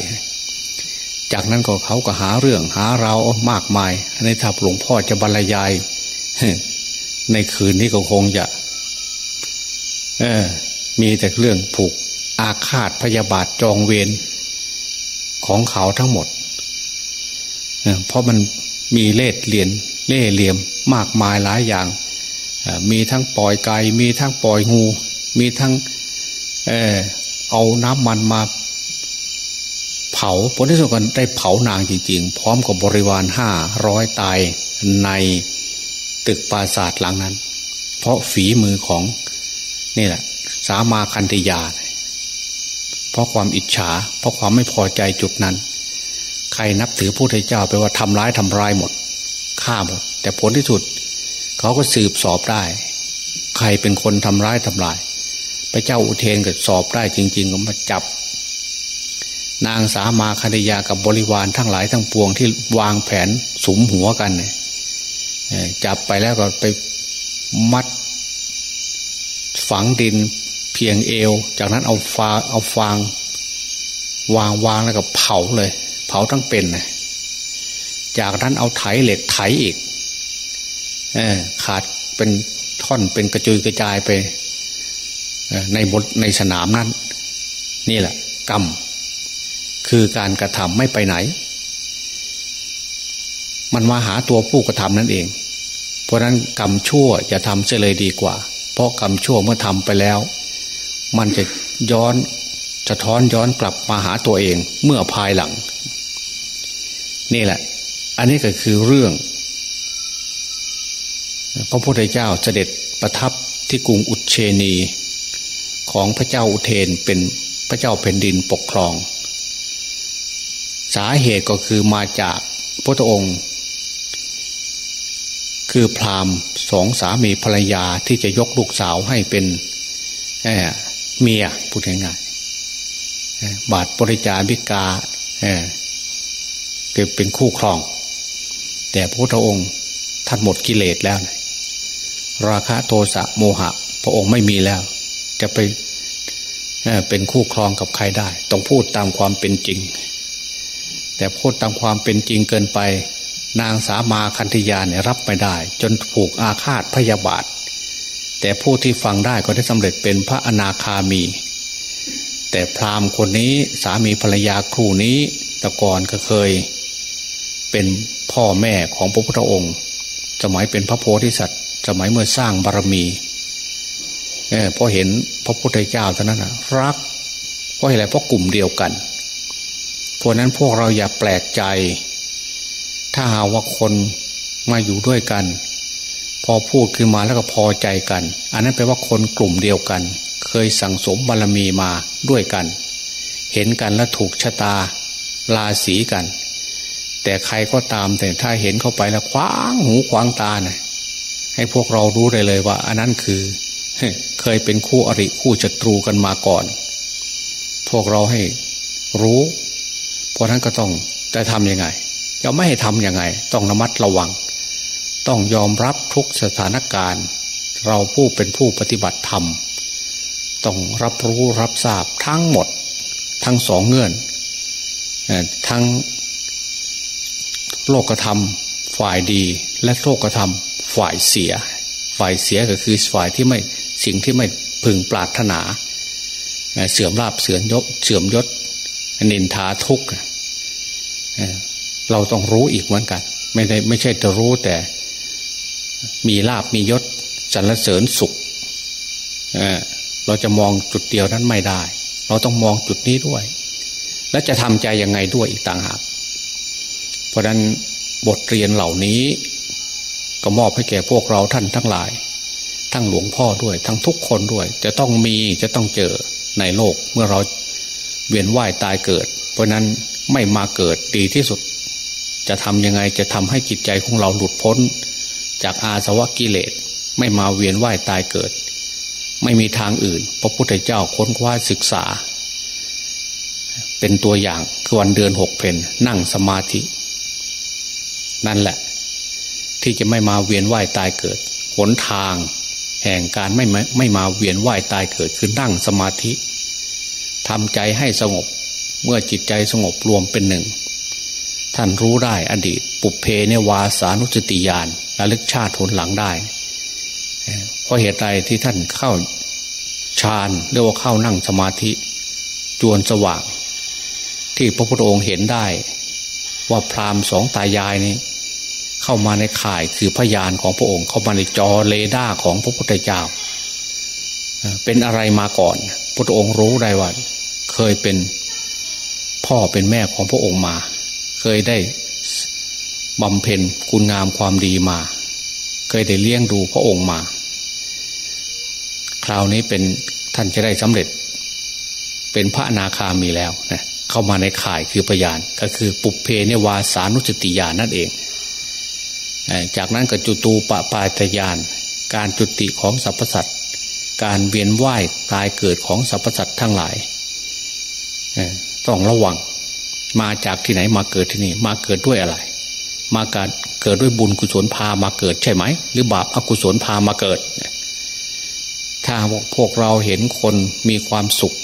จากนั้นก็เขาก็หาเรื่องหาเรามากมาย ในถ้าหลวงพ่อจะบรรยาย ในคืนนี้ก็คงจะมีแต่เรื่องผูกอาฆาตพยาบาทจองเวร ของเขาทั้งหมดเพราะมันมีเล่ห์เหรียญเล่ห์เหลี่ยมมากมายหลายอย่าง มีทั้งปล่อยไก่มีทั้งปล่อยงู มีทั้งเออเอาน้ำมันมาเผาผลที่สุดกันได้เผานางจริงๆ พร้อมกับบริวารห้าร้อยตายในตึกปราสาทหลังนั้น เพราะฝีมือของนี่แหละ สามาคันธยา เพราะความอิจฉา เพราะความไม่พอใจจุดนั้น ใครนับถือพระพุทธเจ้าไปว่าทำร้ายทำร้ายหมดฆ่าหมด แต่ผลที่สุด เขาก็สืบสอบได้ ใครเป็นคนทำร้ายทำลาย พระเจ้าอุเทนก็สอบได้จริง ๆ ก็มาจับ นางสามาคณิยากับบริวารทั้งหลายทั้งปวงที่วางแผนสมหัวกันเนี่ยจับไปแล้วก็ไปมัดฝังดิน เพียงเอว จากนั้นเอาฟาเอาฟาง วางวางแล้วก็เผาเลย เผาทั้งเป็นนะจากนั้นเอาไถเหล็กไถอีกอขาดเป็นท่อนเป็นกระจุยกระจายไปในบทในสนามนั้น นี่แหละ กรรม คือการกระทำไม่ไปไหน มันมาหาตัวผู้กระทำนั่นเอง เพราะนั้นกรรมชั่วจะทำเสียเลยดีกว่า เพราะกรรมชั่วเมื่อทำไปแล้ว มันจะย้อนจะท้อนย้อนกลับมาหาตัวเองเมื่อภายหลัง นี่แหละ อันนี้ก็คือเรื่อง พระพุทธเจ้าเสด็จประทับที่กรุงอุเชนี ของพระเจ้าอุเทนเป็นพระเจ้าแผ่นดินปกครอง สาเหตุก็คือมาจากพระองค์ คือพราหมณ์สองสามีภรรยาที่จะยกลูกสาวให้เป็น เมียพูดง่ายๆบาทบริจาริกาเกิดเป็นคู่ครอง แต่พระพุทธองค์ท่านหมดกิเลสแล้วราคะโทสะโมหะ พระองค์ไม่มีแล้ว จะไปเป็นคู่ครองกับใครได้ ต้องพูดตามความเป็นจริง แต่พูดตามความเป็นจริงเกินไป นางสามาคันธยาเนี่ยรับไม่ได้ จนผูกอาฆาตพยาบาท แต่ผู้ที่ฟังได้ก็ได้สำเร็จเป็นพระอนาคามี แต่พราหมณ์คนนี้สามีภรรยาครูนี้ตะกอนก็เคย เป็นพ่อแม่ของพระพุทธองค์ สมัยเป็นพระโพธิสัตว์ สมัยเมื่อสร้างบารมีเออพอเห็นพระพุทธเจ้าเท่านั้นนะรักเพราะอะไรเพราะกลุ่มเดียวกันเพราะนั้นพวกเราอย่าแปลกใจ ถ้าหาว่าคนมาอยู่ด้วยกัน พอพูดขึ้นมาแล้วก็พอใจกัน อันนั้นแปลว่าคนกลุ่มเดียวกัน เคยสั่งสมบารรมีมาด้วยกัน เห็นกันแล้วถูกชะตาลาสีกัน แต่ใครก็ตามแต่ถ้าเห็นเข้าไปแล้วคว้างหูคว้างตาเนะ่ยให้พวกเรารู้ได้เลยว่า อันนั้นคือเคยเป็นคู่อริคู่ศัตรูกันมาก่อน พวกเราให้รู้ เพราะนั้นก็ต้องจะทำยังไงจะไม่ให้ทำยังไง ต้องระมัดระวัง ต้องยอมรับทุกสถานการณ์ เราผู้เป็นผู้ปฏิบัติธรรม ต้องรับรู้รับทราบทั้งหมด ทั้งสองเงื่อน ทั้งโลกธรรมฝ่ายดีและโลกธรรมฝ่ายเสีย ฝ่ายเสียก็คือฝ่ายที่ไม่สิ่งที่ไม่พึงปรารถนา เสื่อมลาบเสื่อมยศเสื่อมยศนินทาทุกข์เราต้องรู้อีกเหมือนกัน ไม่ได้ไม่ใช่จะรู้แต่ มีลาบมียศสรรเสริญสุขเราจะมองจุดเดียวนั้นไม่ได้ เราต้องมองจุดนี้ด้วย และจะทำใจยังไงด้วยอีกต่างหาก เพราะนั้นบทเรียนเหล่านี้ ก็มอบให้แก่พวกเราท่านทั้งหลาย ทั้งหลวงพ่อด้วย ทั้งทุกคนด้วย จะต้องมีจะต้องเจอในโลกเมื่อเราเวียนว่ายตายเกิด เพราะนั้นไม่มาเกิดดีที่สุด จะทำยังไงจะทำให้จิตใจของเราหลุดพ้น จากอาสวะกิเลสไม่มาเวียนว่ายตายเกิด ไม่มีทางอื่น พระพุทธเจ้าค้นคว้าศึกษา เป็นตัวอย่างคือวันเดือนหกเพนนั่งสมาธิ นั่นแหละ ที่จะไม่มาเวียนว่ายตายเกิดหนทาง แห่งการไม่ไม่มาเวียนว่ายตายเกิดคือนั่งสมาธิทำใจให้สงบเมื่อจิตใจสงบรวมเป็นหนึ่ง ท่านรู้ได้อดีต ปุเพเนวาสานุสติญาณระลึกชาติผลหลังได้เพราะเหตุใดที่ท่านเข้าฌานเรียกว่าเข้านั่งสมาธิ จวนสว่าง ที่พระพุทธองค์เห็นได้ ว่าพราหมณ์สองตายายนี้ เข้ามาในข่ายคือพยานของพระองค์ เข้ามาในจอเรดาของพระพุทธเจ้า เป็นอะไรมาก่อน พระองค์รู้ได้ว่า เคยเป็นพ่อเป็นแม่ของพระองค์มา เคยได้บำเพ็ญคุณงามความดีมา เคยได้เลี้ยงดูพระองค์มา คราวนี้เป็นท่านจะได้สำเร็จ เป็นพระนาคามีแล้วนะเข้ามาในข่ายคือพยานก็คือปุเพเนวาสานุสติญาณนั่นเอง จากนั้นก็จุตูปปาตยาน การจุติของสรรพสัตว์การเวียนว่ายตายเกิดของสรรพสัตว์ทั้งหลายต้องระวัง มาจากที่ไหนมาเกิดที่นี่ มาเกิดด้วยอะไร มาเกิดเกิดด้วยบุญกุศลพามาเกิดใช่ไหม หรือบาปอกุศลพามาเกิด ถ้าพวกเราเห็นคนมีความสุข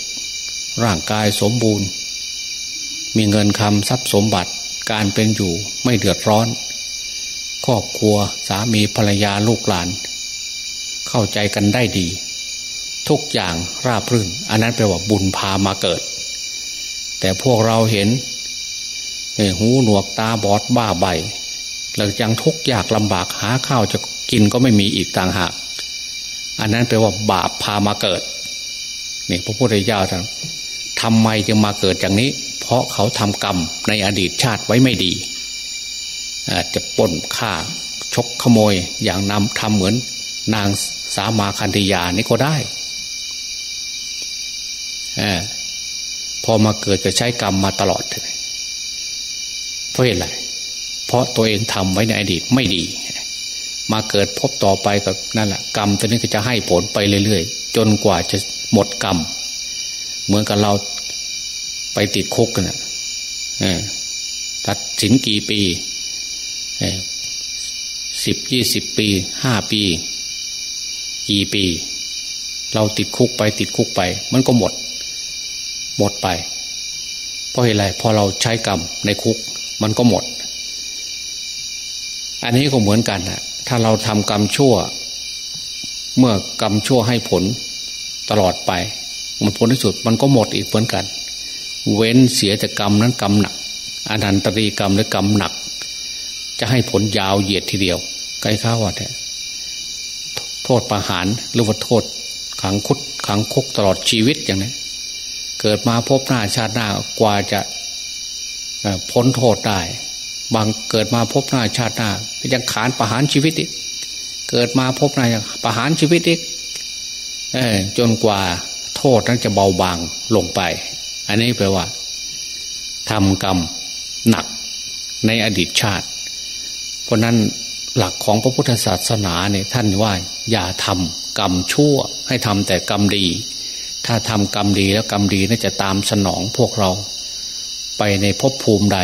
ร่างกายสมบูรณ์ มีเงินคำทรัพย์สมบัติการเป็นอยู่ไม่เดือดร้อน ครอบครัวสามีภรรยาลูกหลาน เข้าใจกันได้ดี ทุกอย่างราบรื่น อันนั้นแปลว่าบุญพามาเกิด แต่พวกเราเห็น หูหนวกตาบอดบ้าใบหลังจากทุกข์ยากลำบากหาข้าวจะกินก็ไม่มีอีกต่างหาก อันนั้นแปลว่าบาปพามาเกิดนี่พระพุทธเจ้าท่านทำไมจึงมาเกิดอย่างนี้ เพราะเขาทำกรรมในอดีตชาติไว้ไม่ดีอาจจะปล้นฆ่าชกขโมยอย่างนำทำเหมือนนางสามาคันธยานี่ก็ได้อพอมาเกิดก็ใช้กรรมมาตลอด เพราะอะไรเพราะตัวเองทำไว้ในอดีตไม่ดี มาเกิดพบต่อไปกับนั่นแหละกรรมตัวนี้ก็จะให้ผลไปเรื่อยๆ จนกว่าจะหมดกรรม เหมือนกับเราไปติดคุกกันนะตัดสินกี่ปีสิบยี่สิบปีห้าปี กี่ปี เราติดคุกไปติดคุกไป มันก็หมด หมดไป เพราะอะไรพอเราใช้กรรมในคุก มันก็หมด อันนี้ก็เหมือนกันนะถ้าเราทำกรรมชั่ว เมื่อกรรมชั่วให้ผลตลอดไป มันผลที่สุดมันก็หมดอีกเหมือนกัน เว้นเสียแต่กรรมนั้นกรรมหนักอนันตรีกรรมหรือกรรมหนัก จะให้ผลยาวเหยียดทีเดียวใกล้ข้าวว่าโทษประหารหรือว่าโทษขังคุดขังคุกตลอดชีวิตอย่างนี้เกิดมาพบหน้าชาติหน้ากว่าจะ พ้นโทษได้ บางเกิดมาพบหน้าชาติหน้ายังขานประหารชีวิตอีก เกิดมาพบหน้าประหารชีวิตอีกจนกว่าโทษนั้นจะเบาบางลงไป อันนี้แปลว่าทำกรรมหนักในอดีตชาติ เพราะนั้นหลักของพระพุทธศาสนาเนี่ยท่านว่า อย่าทำกรรมชั่ว ให้ทำแต่กรรมดี ถ้าทำกรรมดีแล้วกรรมดีน่าจะตามสนองพวกเรา ไปในภพภูมิใด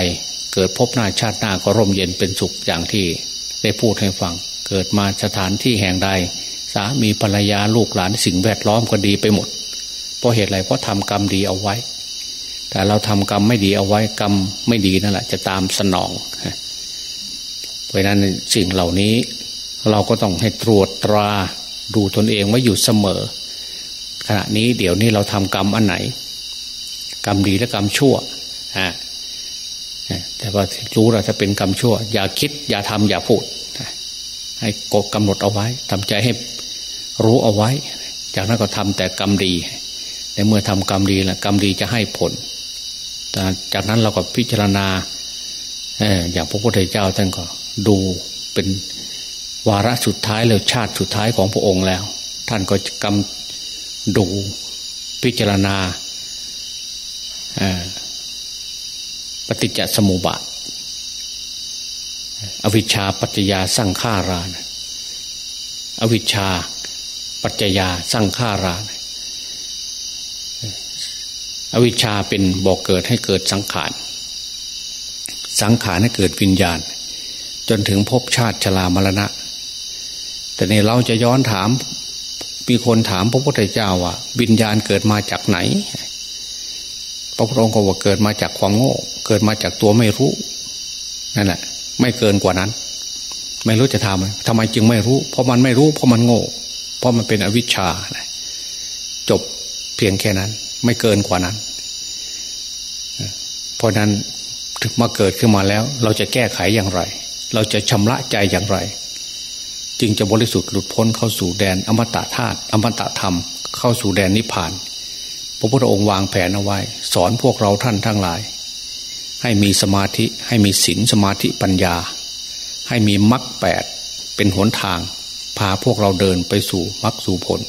เกิดพบหน้าชาติหน้าก็ร่มเย็นเป็นสุขอย่างที่ได้พูดให้ฟัง เกิดมาสถานที่แห่งใด สามีภรรยาลูกหลานสิ่งแวดล้อมก็ดีไปหมด เพราะเหตุอะไรเพราะทำกรรมดีเอาไว้ แต่เราทำกรรมไม่ดีเอาไว้กรรมไม่ดีนั่นแหละจะตามสนอง เพราะนั้นสิ่งเหล่านี้เราก็ต้องให้ตรวจตราดูตนเองไว่าอยู่เสมอ ขณะนี้เดี๋ยวนี้เราทำกรรมอันไหน กรรมดีและกรรมชั่ว แต่ว่ารู้เราจะเป็นกรรมชั่ว อย่าคิด อย่าทำอย่าพูดให้กดกำหนดเอาไว้ทำใจให้รู้เอาไว้ จากนั้นก็ทำแต่กรรมดีในเมื่อทำกรรมดีแล้วกรรมดีจะให้ผลจากนั้นเราก็พิจารณาอย่างพระพุทธเจ้าท่านก็ดูเป็นวาระสุดท้ายแล้วชาติสุดท้ายของพระองค์แล้ว ท่านก็กำดูพิจารณา ปฏิจจสมุปบาท อวิชชาปัจจยาสร้างฆารานอวิชชาปัจจยาสร้างฆารานอวิชชาเป็นบอกเกิดให้เกิดสังขาร สังขารให้เกิดวิญญาณ จนถึงภพชาติชรามรณะ แต่นี่เราจะย้อนถามมีคนถามพระพุทธเจ้าว่าวิญญาณเกิดมาจากไหน พระพุทธองค์ก็ว่าเกิดมาจากความโง่ เกิดมาจากตัวไม่รู้นั่นแหละไม่เกินกว่านั้น ไม่รู้จะทำทำไมจึงไม่รู้ เพราะมันไม่รู้ เพราะมันโง่ เพราะมันเป็นอวิชชาจบเพียงแค่นั้น ไม่เกินกว่านั้น เพราะนั้นถึงมาเกิดขึ้นมาแล้ว เราจะแก้ไขอย่างไร เราจะชำระใจอย่างไร จึงจะบริสุทธิ์หลุดพ้นเข้าสู่แดนอมตะธาตุอมตะธรรม เข้าสู่แดนนิพพาน พระพุทธองค์วางแผนเอาไว้ สอนพวกเราท่านทั้งหลาย ให้มีสมาธิให้มีศีลสมาธิปัญญา ให้มีมรรคแปดเป็นหนทาง พาพวกเราเดินไปสู่มรรคสู่ผล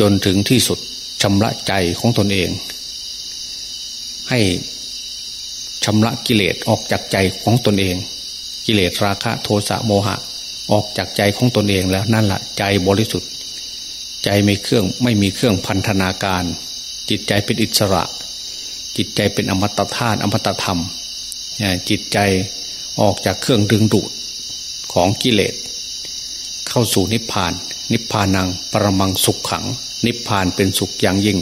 จนถึงที่สุดชำระใจของตนเอง ให้ชำระกิเลสออกจากใจของตนเอง กิเลสราคะโทสะโมหะออกจากใจของตนเองแล้วนั่นแหละใจบริสุทธิ์ ใจไม่เครื่องไม่มีเครื่องพันธนาการ จิตใจเป็นอิสระ จิตใจเป็นอมตะธาตุอมตะธรรมจิตใจออกจากเครื่องดึงดูดของกิเลส เข้าสู่นิพพาน นิพพานังปรมังสุขขัง นิพพานเป็นสุขอย่างยิ่ง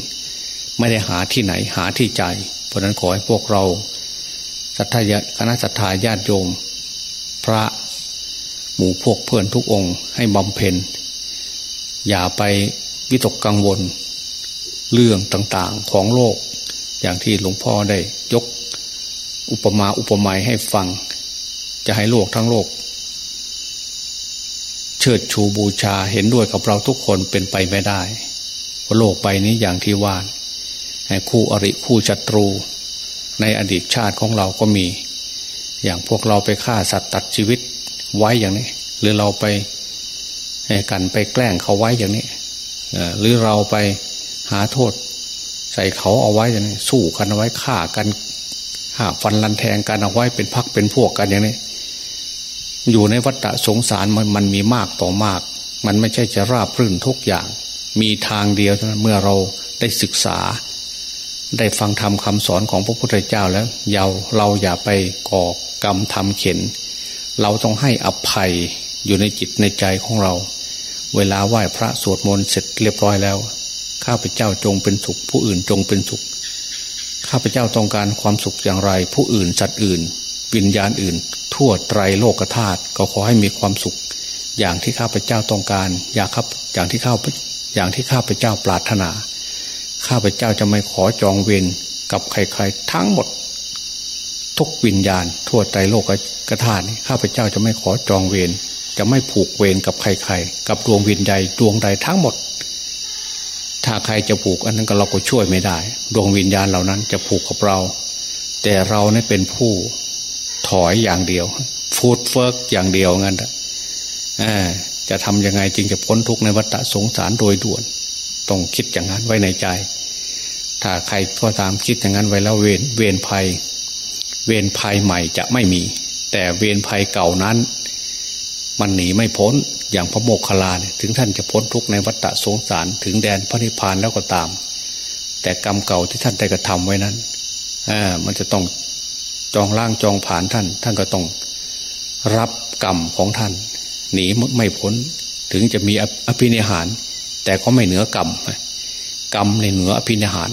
ไม่ได้หาที่ไหนหาที่ใจ เพราะนั้นขอให้พวกเราศรัทธาคณะศรัทธาญาติโยม พระหมู่พวกเพื่อนทุกองค์ ให้บำเพ็ญ อย่าไปวิตกกังวล เรื่องต่างๆของโลก อย่างที่หลวงพ่อได้ยก อุปมาอุปไมยให้ฟัง จะให้โลกทั้งโลก เชิดชูบูชาเห็นด้วยกับเราทุกคนเป็นไปไม่ได้เพราะโลกใบนี้อย่างที่ว่าคู่อริคู่ศัตรู ในอดีตชาติของเราก็มี อย่างพวกเราไปฆ่าสัตว์ตัดชีวิตไว้อย่างนี้ หรือเราไป กันไปแกล้งเขาไว้อย่างนี้หรือเราไปหาโทษ ใส่เขาเอาไว้อย่างนี้ สู้กันเอาไว้ฆ่ากันหาฟันลันแทงกันเอาไว้เป็นพักเป็นพวกกันอย่างนี้ อยู่ในวัฏสงสารมันมันมีมากต่อมาก มันไม่ใช่จะราบรื่นทุกอย่าง มีทางเดียวเท่านั้นเมื่อเราได้ศึกษา ได้ฟังธรรมคำสอนของพระพุทธเจ้าแล้วเยาเราอย่าไปก่อกรรมทำเข็น เราต้องให้อภัยอยู่ในจิตในใจของเรา เวลาไหว้พระสวดมนต์เสร็จเรียบร้อยแล้ว ข้าพเจ้าจงเป็นสุข ผู้อื่นจงเป็นสุข ข้าพเจ้าต้องการความสุขอย่างไร ผู้อื่นสัตว์อื่น วิญญาณอื่น ทั่วไตรโลกธาตุก็ขอให้มีความสุข อย่างที่ข้าพเจ้าต้องการ อยากครับอย่างที่ข้าอย่างที่ข้าพเจ้าปรารถนา ข้าพเจ้าจะไม่ขอจองเวรกับใครๆทั้งหมด ทุกวิญญาณ ทั่วใจโลกกระธานี่ข้าพเจ้าจะไม่ขอจองเวร จะไม่ผูกเวรกับใครๆ กับดวงวิญญาณดวงใดทั้งหมด ถ้าใครจะผูกอันนั้นก็เราก็ช่วยไม่ได้ ดวงวิญญาณเหล่านั้นจะผูกกับเรา แต่เราเนี่ยเป็นผู้ถอยอย่างเดียว ฟูดเฟิร์กอย่างเดียวงั้นจะทำยังไงจึงจะพ้นทุกข์ในวัฏสงสารโดยด่วน ต้องคิดอย่างนั้นไว้ในใจ ถ้าใครก็ตามคิดอย่างนั้นไว้แล้วเวรเวรภัย เวรภัยใหม่จะไม่มี แต่เวรภัยเก่านั้น มันหนีไม่พ้น อย่างพระโมคคัลลานถึงท่านจะพ้นทุกข์ในวัฏสงสารถึงแดนพระนิพพานแล้วก็ตาม แต่กรรมเก่าที่ท่านได้กระทำไว้นั้นอมันจะต้องจองล่างจองผ่านท่าน ท่านก็ต้องรับกรรมของท่าน หนีไม่พ้น ถึงจะมีอภินิหาร แต่ก็ไม่เหนือกรรมกรรมในเหนืออภินิหาร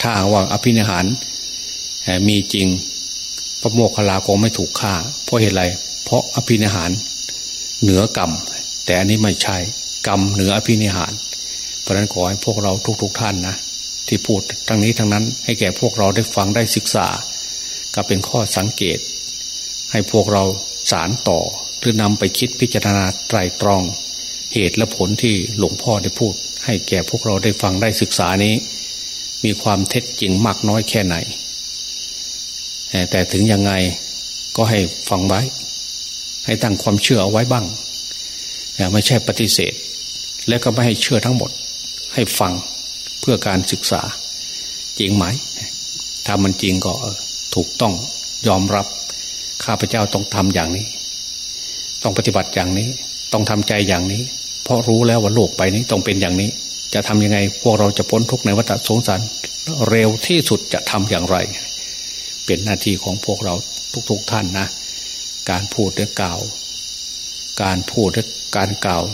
ถ้าว่าอภินิหารมีจริงพระโมคคัลลาคงไม่ถูกฆ่า เพราะเหตุไร เพราะอภินิหาร เหนือกรรม แต่อันนี้ไม่ใช่กรรมเหนืออภินิหาร เพราะนั้นขอให้พวกเราทุกๆทท่านนะที่พูดทั้งนี้ทั้งนั้น ให้แก่พวกเราได้ฟังได้ศึกษา ก็เป็นข้อสังเกต ให้พวกเราสารต่อหรือนำไปคิดพิจารณาไตรตรอง เหตุและผลที่หลวงพ่อได้พูด ให้แก่พวกเราได้ฟังได้ศึกษานี้ มีความเท็จจริงมากน้อยแค่ไหน แต่ถึงยังไงก็ให้ฟังไว้ ให้ตั้งความเชื่อเอาไว้บ้างไม่ใช่ปฏิเสธ และก็ไม่ให้เชื่อทั้งหมด ให้ฟังเพื่อการศึกษา จริงไหม ถ้ามันจริงก็ถูกต้องยอมรับ ข้าพเจ้าต้องทำอย่างนี้ ต้องปฏิบัติอย่างนี้ ต้องทำใจอย่างนี้ เพราะรู้แล้วว่าโลกไปนี้ต้องเป็นอย่างนี้ จะทำยังไง พวกเราจะพ้นทุกข์ในวัฏสงสารเร็วที่สุดจะทำอย่างไร เป็นหน้าที่ของพวกเราทุกๆทท่านนะ การพูดและกล่าว การพูดและการกล่าว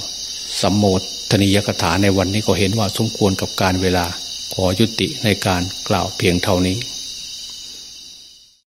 สัมโมทนิยกถาในวันนี้ก็เห็นว่าสมควรกับการเวลาขอยุติในการกล่าวเพียงเท่านี้